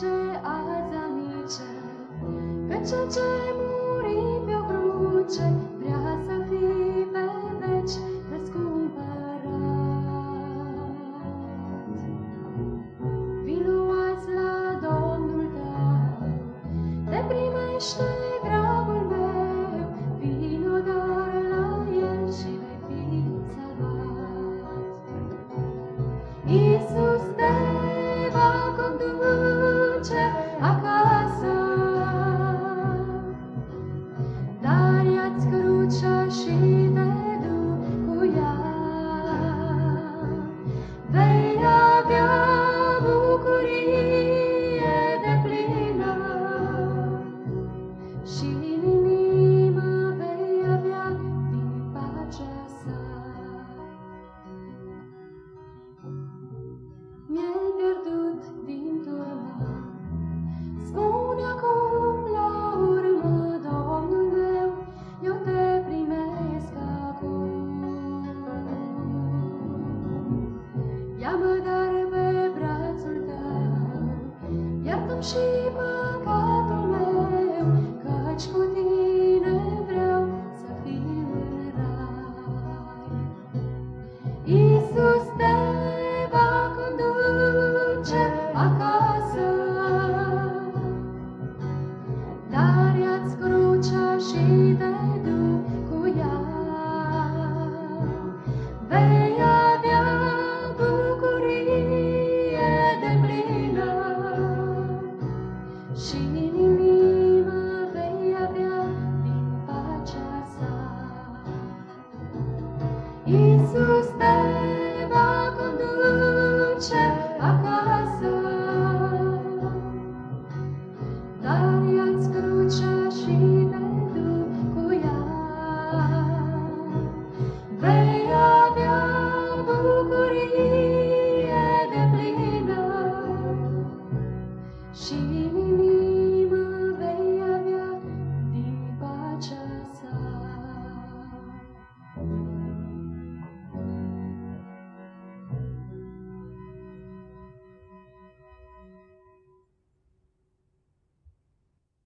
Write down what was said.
ce azi amice, că ceea ce muri pe-o cruce, vrea să fii pe veci răscumpărat. Viluați la Domnul tău, te primește grabul she Și în inimă vei avea din pacea sa. Iisus te va conduce acasă, dar ia-ți crucea. Vei avea bucurie de plină și inimii